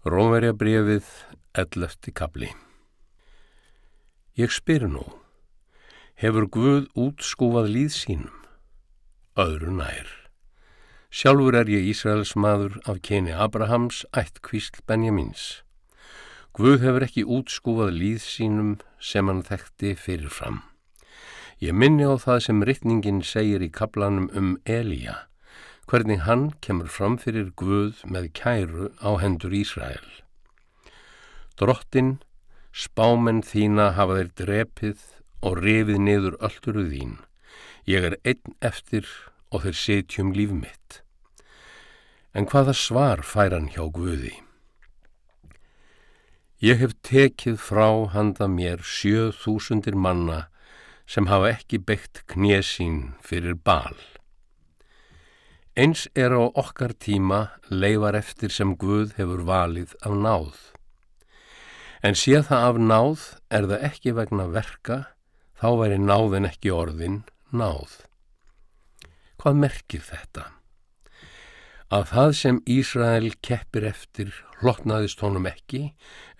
Rómverja brefið, ellefti kapli. Ég spyr nú, hefur Guð útskúfað líð sínum? Öðru nær. Sjálfur er ég Ísraels maður af kyni Abrahams, ætt kvísl Benjamins. Guð hefur ekki útskúfað líð sínum sem hann þekkti fyrir fram. Ég minni á það sem rittningin segir í kaplanum um Elíja hvernig hann kemur fram fyrir Guð með kæru á hendur Ísrael. Drottin, spámenn þína hafa þeir drepið og refið niður ölluru þín. Ég er einn eftir og þeir setjum líf mitt. En hvaða svar fær hann hjá Guði? Ég hef tekið frá handa mér sjöð þúsundir manna sem hafa ekki beitt knésín fyrir bál. Eins er á okkar tíma leifar eftir sem Guð hefur valið af náð. En sé það af náð er það ekki vegna verka, þá væri náðin ekki orðin náð. Hvað merkir þetta? Að það sem Ísrael keppir eftir hlottnaðist honum ekki,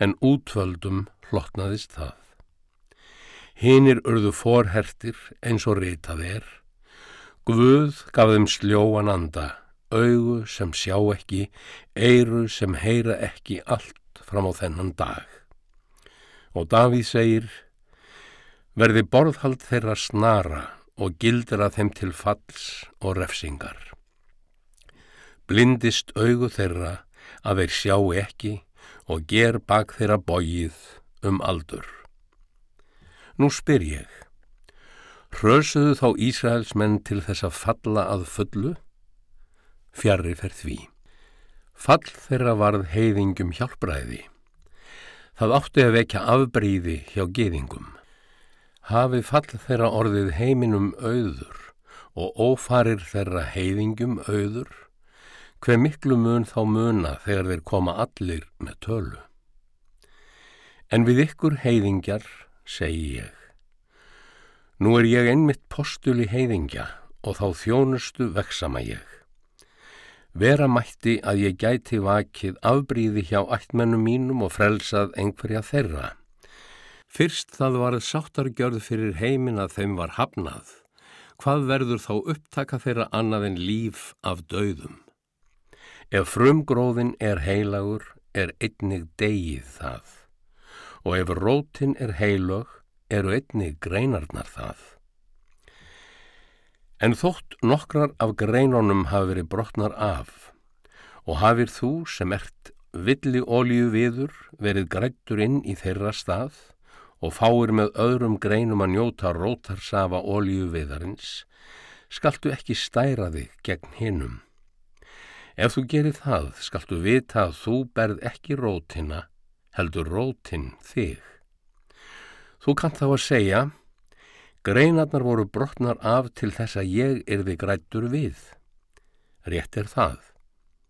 en útvöldum hlottnaðist það. Hinnir urðu forhertir eins og ritað er, Guð gaf þeim sljóan anda, augu sem sjá ekki, eiru sem heyra ekki allt fram á þennan dag. Og Davíð segir, verði borðhald þeirra snara og gildir að þeim til falls og refsingar. Blindist augu þeirra að þeir sjá ekki og ger bak þeirra bóið um aldur. Nú spyr ég, Hrösuðu þá Ísraels menn til þess að falla að fullu? Fjarrir fer því. Fall þeirra varð heiðingum hjálpræði. Það átti að vekja afbríði hjá geðingum. Hafi fall þeirra orðið heiminum auður og ófarir þeirra heiðingum auður, hver miklu mun þá muna þegar þeir koma allir með tölu. En við ykkur heiðingjar, segi ég, Nú er ég einmitt postul í heiðingja og þá þjónustu veksama ég. Vera mætti að ég gæti vakið afbríði hjá ættmennum mínum og frelsað einhverja þeirra. Fyrst það varð sáttargjörð fyrir heimin að þeim var hafnað. Hvað verður þá upptaka þeirra annað en líf af döðum? Ef frumgróðin er heilagur, er einnig degið það. Og ef rótin er heilög, eru einni greinarnar það. En þótt nokkrar af greinunum hafi verið brotnar af og hafið þú sem ert villi ólíu viður verið grættur inn í þeirra stað og fáir með öðrum greinum að njóta rótarsafa ólíu viðarins, skaltu ekki stæra þig gegn hinnum. Ef þú gerir það, skaltu vita að þú berð ekki rótina, heldur rótin þig. Þú kannt þá að segja, greinarnar voru brotnar af til þess að ég erði grættur við. Rétt er það.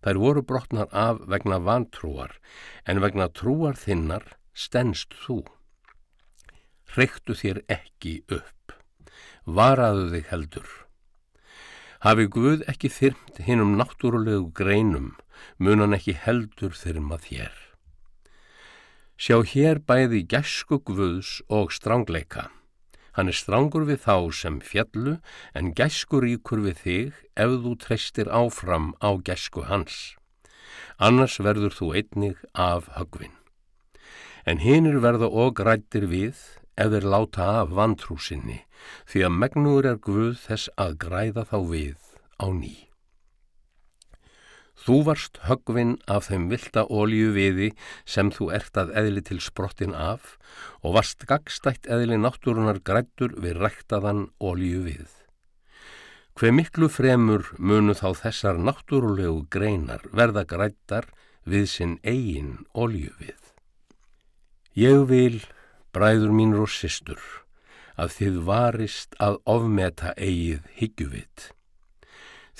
Þær voru brotnar af vegna vantrúar, en vegna trúar þinnar stennst þú. Reyktu þér ekki upp. Varaðu þig heldur. Hafi Guð ekki þyrmt hinnum náttúrulegu greinum, munan ekki heldur þyrma þér. Sjá hér bæði gæsku guðs og strángleika. Hann er strángur við þá sem fjallu en gæskur ríkur við þig ef þú treystir áfram á gæsku hans. Annars verður þú einnig af högvin. En hinnir verða og grættir við ef þeir láta af vantrúsinni því að megnur er guð þess að græða þá við á ný. Þú varst höggvinn af þeim vilda ólíu viði sem þú ert að eðli til sprottin af og varst gagstætt eðli náttúrunar grættur við ræktaðan ólíu við. Hver miklu fremur munu þá þessar náttúrulegu greinar verða grættar við sinn eigin ólíu við. Ég vil, bræður mínur og systur, að þið varist að ofmeta eigið higgjuvit.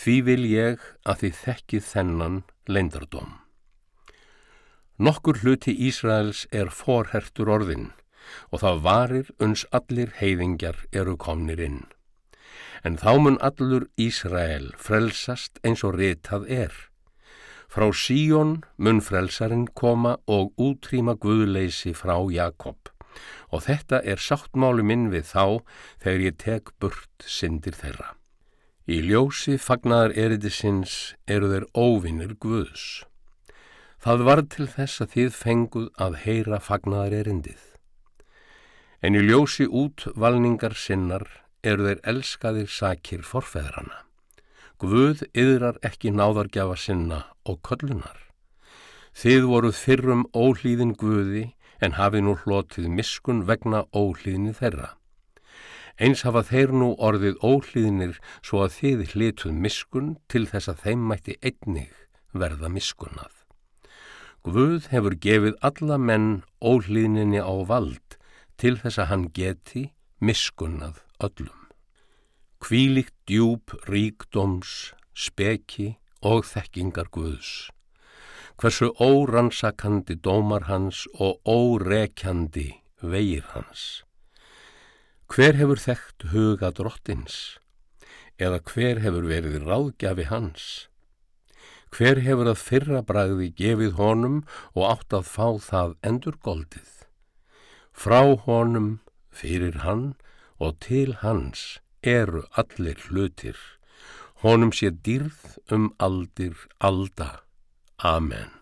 Því vil ég að þið þekkið þennan leindardóm. Nokkur hluti Ísraels er forhertur orðin og það varir uns allir heiðingjar eru komnir inn. En þá mun allur Ísrael frelsast eins og ritað er. Frá Síón mun frelsarinn koma og útrýma guðleysi frá Jakob og þetta er sáttmáli minn við þá þegar ég tek burt syndir þeirra. Í ljósi fagnar eridisins eru þeir óvinnir guðs. Það var til þess að þið fenguð að heyra fagnar erindið. En í ljósi útvalningar sinnar eru þeir elskaðir sakir forfeðrana. Guð yðrar ekki náðargjafa sinna og köllunar. Þið voruð fyrrum ólíðin Guði en hafi nú hlotið miskun vegna ólíðinni þeirra. Eins hafa þeir nú orðið ólíðinir svo að þið hlituð miskun til þess að þeim mætti einnig verða miskunnað. Guð hefur gefið alla menn ólíðinni á vald til þess að hann geti miskunnað öllum. Kvílikt djúb ríkdóms, speki og þekkingar Guðs. Hversu órannsakandi dómar hans og órekjandi vegir hans. Hver hefur þekkt huga drottins? Eða hver hefur verið ráðgjafi hans? Hver hefur að fyrra bragði gefið honum og átt að fá það endur goldið? Frá honum, fyrir hann og til hans eru allir hlutir, honum sé dýrð um aldir alda. Amen.